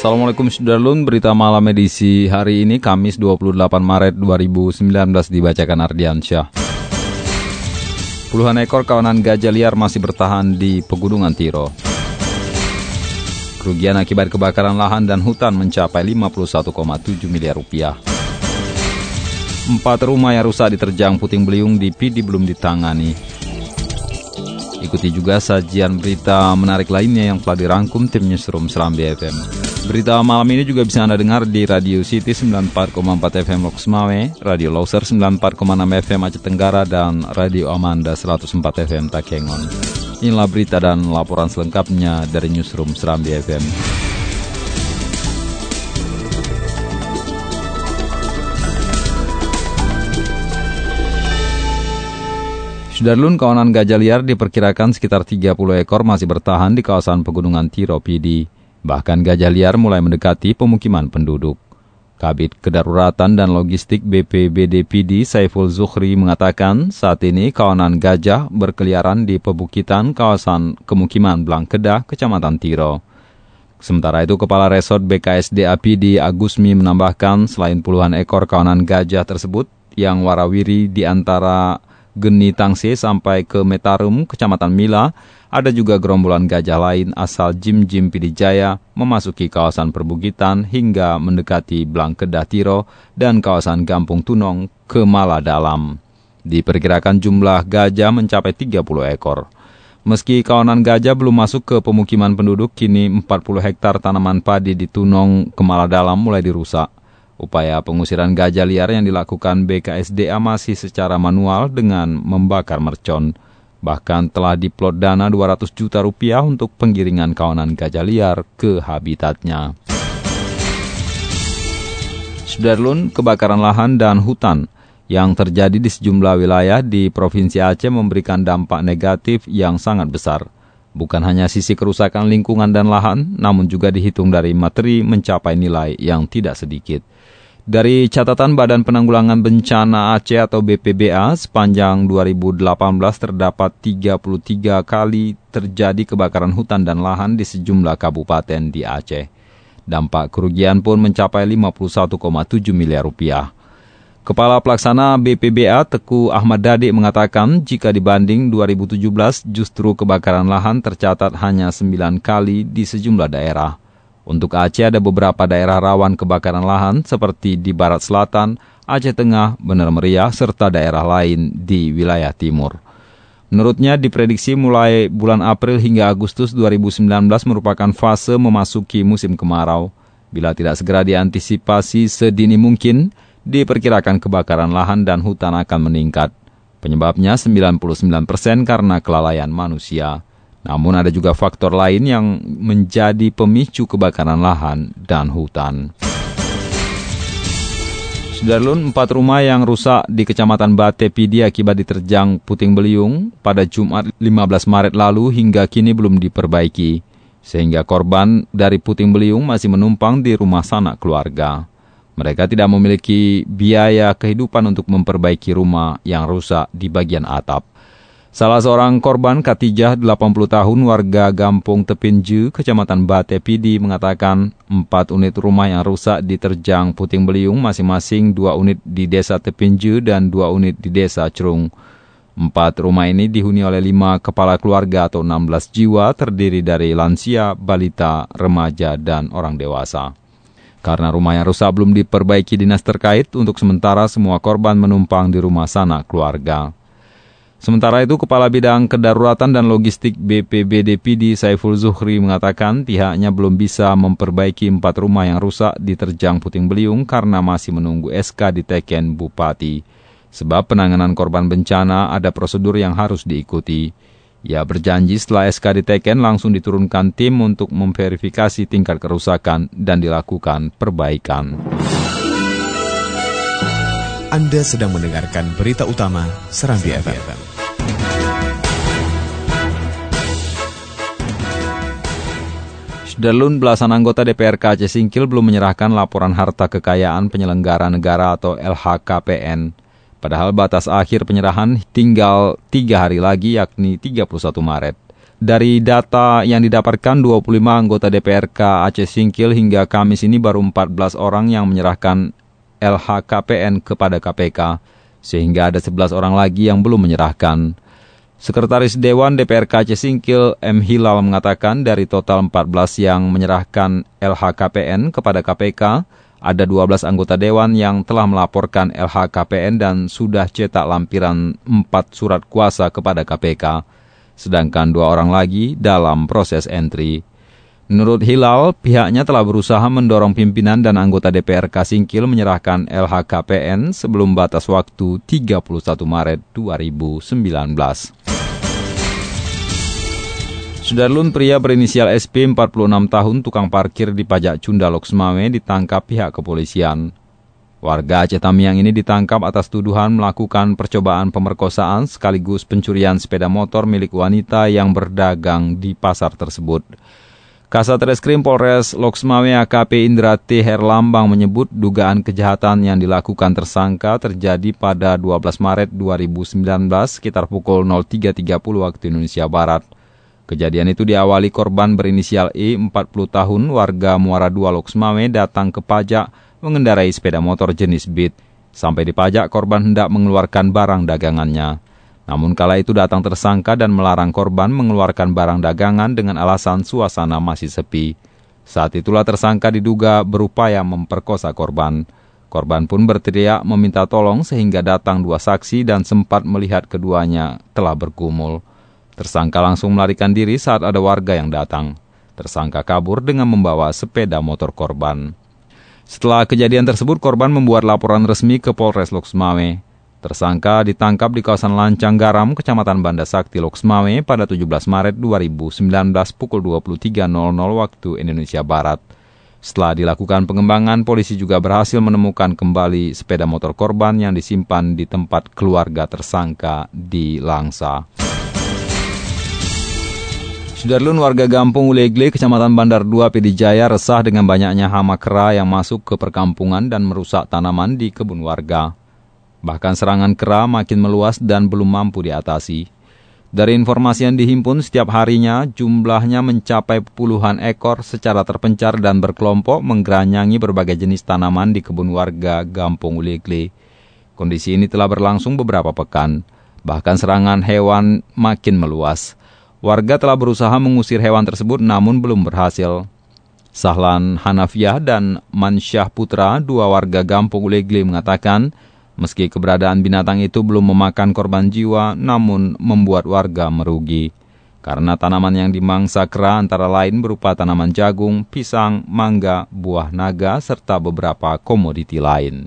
Assalamualaikum Sudarlun, berita malam edisi hari ini Kamis 28 Maret 2019 dibacakan Ardiansyah. Puluhan ekor kawanan gajah liar masih bertahan di pegunungan Tiro. Kerugian akibat kebakaran lahan dan hutan mencapai 51,7 miliar rupiah. Empat rumah yang rusak diterjang puting beliung di Pidi belum ditangani. Ikuti juga sajian berita menarik lainnya yang telah dirangkum tim Newsroom Seram BFM. Berita malam ini juga bisa Anda dengar di Radio City 94,4 FM Loks Mawai, Radio Loser 94,6 FM Aceh Tenggara, dan Radio Amanda 104 FM Takengon. Inilah berita dan laporan selengkapnya dari Newsroom Serambi FM. Sudarlun, kawanan gajah liar diperkirakan sekitar 30 ekor masih bertahan di kawasan pegunungan Tiropidi. Bahkan gajah liar mulai mendekati pemukiman penduduk. Kabit Kedaruratan dan Logistik BPBDPD Saiful Zuhri mengatakan saat ini kawanan gajah berkeliaran di pebukitan kawasan kemukiman Blangkedah, Kecamatan Tiro. Sementara itu, Kepala Resort BKSD APD Agusmi menambahkan selain puluhan ekor kawanan gajah tersebut yang warawiri di antara Geni Tangse sampai ke Metarum, Kecamatan Mila, ada juga gerombolan gajah lain asal Jim Jim Pidijaya memasuki kawasan perbukitan hingga mendekati Blangkedah Tiro dan kawasan Gampung Tunong ke Mala Dalam. Diperkirakan jumlah gajah mencapai 30 ekor. Meski kawanan gajah belum masuk ke pemukiman penduduk, kini 40 hektar tanaman padi di Tunong Kemala Dalam mulai dirusak. Upaya pengusiran gajah liar yang dilakukan BKSDA masih secara manual dengan membakar mercon. Bahkan telah diplot dana 200 juta rupiah untuk penggiringan kawanan gajah liar ke habitatnya. Sudarlun, kebakaran lahan dan hutan yang terjadi di sejumlah wilayah di Provinsi Aceh memberikan dampak negatif yang sangat besar. Bukan hanya sisi kerusakan lingkungan dan lahan, namun juga dihitung dari materi mencapai nilai yang tidak sedikit. Dari catatan Badan Penanggulangan Bencana Aceh atau BPBA, sepanjang 2018 terdapat 33 kali terjadi kebakaran hutan dan lahan di sejumlah kabupaten di Aceh. Dampak kerugian pun mencapai 51,7 miliar rupiah. Kepala Pelaksana BPBA Teku Ahmad Dadik mengatakan jika dibanding 2017 justru kebakaran lahan tercatat hanya 9 kali di sejumlah daerah. Untuk Aceh ada beberapa daerah rawan kebakaran lahan seperti di Barat Selatan, Aceh Tengah, Bener Meriah, serta daerah lain di wilayah timur. Menurutnya diprediksi mulai bulan April hingga Agustus 2019 merupakan fase memasuki musim kemarau. Bila tidak segera diantisipasi sedini mungkin, diperkirakan kebakaran lahan dan hutan akan meningkat. Penyebabnya 99% karena kelalaian manusia. Namun ada juga faktor lain yang menjadi pemicu kebakaran lahan dan hutan. Sudarlun, empat rumah yang rusak di Kecamatan Bate Pidi akibat diterjang puting beliung pada Jumat 15 Maret lalu hingga kini belum diperbaiki. Sehingga korban dari puting beliung masih menumpang di rumah sanak keluarga. Mereka tidak memiliki biaya kehidupan untuk memperbaiki rumah yang rusak di bagian atap. Salah seorang korban Katijah 80 tahun warga Gampung Tepinju, Kecamatan Bate Pidi mengatakan empat unit rumah yang rusak diterjang puting beliung masing-masing dua unit di desa Tepinju dan dua unit di desa Cerung. Empat rumah ini dihuni oleh lima kepala keluarga atau 16 jiwa terdiri dari lansia, balita, remaja, dan orang dewasa. Karena rumah yang rusak belum diperbaiki dinas terkait, untuk sementara semua korban menumpang di rumah sana keluarga. Sementara itu, Kepala Bidang Kedaruratan dan Logistik BPBDPD Saiful Zuhri mengatakan pihaknya belum bisa memperbaiki empat rumah yang rusak diterjang puting beliung karena masih menunggu SK di Teken Bupati. Sebab penanganan korban bencana ada prosedur yang harus diikuti. Ia berjanji setelah SK diteken langsung diturunkan tim untuk memverifikasi tingkat kerusakan dan dilakukan perbaikan. Anda sedang mendengarkan berita utama Serambi FM. Sudarlun belasan anggota DPRK Aceh Singkil belum menyerahkan laporan harta kekayaan penyelenggara negara atau LHKPN. Padahal batas akhir penyerahan tinggal tiga hari lagi yakni 31 Maret. Dari data yang didapatkan 25 anggota DPRK Aceh Singkil hingga Kamis ini baru 14 orang yang menyerahkan LHKPN kepada KPK, sehingga ada 11 orang lagi yang belum menyerahkan. Sekretaris Dewan DPRK Singkil M. Hilal mengatakan dari total 14 yang menyerahkan LHKPN kepada KPK, ada 12 anggota Dewan yang telah melaporkan LHKPN dan sudah cetak lampiran 4 surat kuasa kepada KPK, sedangkan dua orang lagi dalam proses entry. Menurut Hilal, pihaknya telah berusaha mendorong pimpinan dan anggota DPRK Singkil menyerahkan LHKPN sebelum batas waktu 31 Maret 2019. Sudarlun pria berinisial SP 46 tahun tukang parkir di pajak Cunda Loksmawe ditangkap pihak kepolisian. Warga Aceh Tamiang ini ditangkap atas tuduhan melakukan percobaan pemerkosaan sekaligus pencurian sepeda motor milik wanita yang berdagang di pasar tersebut. Kasat Reskrim Polres Loksmawe AKP Indrati Herlambang menyebut dugaan kejahatan yang dilakukan tersangka terjadi pada 12 Maret 2019 sekitar pukul 03.30 waktu Indonesia Barat. Kejadian itu diawali korban berinisial E 40 tahun warga Muara II Loksmawe datang ke pajak mengendarai sepeda motor jenis Beat. Sampai di pajak korban hendak mengeluarkan barang dagangannya. Namun kala itu datang tersangka dan melarang korban mengeluarkan barang dagangan dengan alasan suasana masih sepi. Saat itulah tersangka diduga berupaya memperkosa korban. Korban pun berteriak meminta tolong sehingga datang dua saksi dan sempat melihat keduanya telah bergumul. Tersangka langsung melarikan diri saat ada warga yang datang. Tersangka kabur dengan membawa sepeda motor korban. Setelah kejadian tersebut, korban membuat laporan resmi ke Polres Loksmawe. Tersangka ditangkap di kawasan Lancang Garam, Kecamatan Banda Sakti, Loksmawe pada 17 Maret 2019 pukul 23.00 waktu Indonesia Barat. Setelah dilakukan pengembangan, polisi juga berhasil menemukan kembali sepeda motor korban yang disimpan di tempat keluarga tersangka di Langsa. Sudarlun warga Gampung Ulegle, Kecamatan Bandar 2, Pidijaya resah dengan banyaknya hama kera yang masuk ke perkampungan dan merusak tanaman di kebun warga. Bahkan serangan kera makin meluas dan belum mampu diatasi. Dari informasi yang dihimpun setiap harinya, jumlahnya mencapai puluhan ekor secara terpencar dan berkelompok menggeranyangi berbagai jenis tanaman di kebun warga Gampung Ulegle. Kondisi ini telah berlangsung beberapa pekan. Bahkan serangan hewan makin meluas. Warga telah berusaha mengusir hewan tersebut namun belum berhasil. Sahlan Hanafiah dan Mansyah Putra, dua warga Gampung Ulegli mengatakan, meski keberadaan binatang itu belum memakan korban jiwa, namun membuat warga merugi. Karena tanaman yang dimangsa kera antara lain berupa tanaman jagung, pisang, mangga, buah naga, serta beberapa komoditi lain.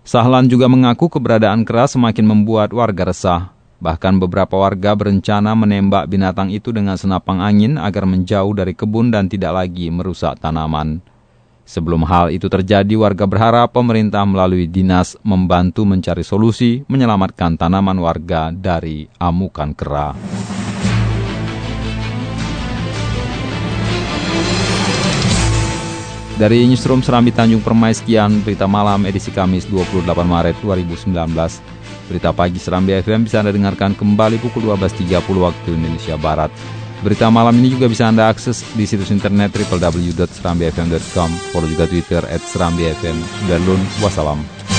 Sahlan juga mengaku keberadaan kera semakin membuat warga resah. Bahkan beberapa warga berencana menembak binatang itu dengan senapang angin agar menjauh dari kebun dan tidak lagi merusak tanaman. Sebelum hal itu terjadi, warga berharap pemerintah melalui dinas membantu mencari solusi menyelamatkan tanaman warga dari amukan kera. Dari Newsroom Serambi Tanjung Permai sekian berita malam edisi Kamis 28 Maret 2019. Berita pagi Serambi FM bisa Anda dengarkan kembali pukul 12.30 waktu Indonesia Barat. Berita malam ini juga bisa Anda akses di situs internet www.serambifm.com. Follow juga Twitter at Serambi FM. Sudah wassalam.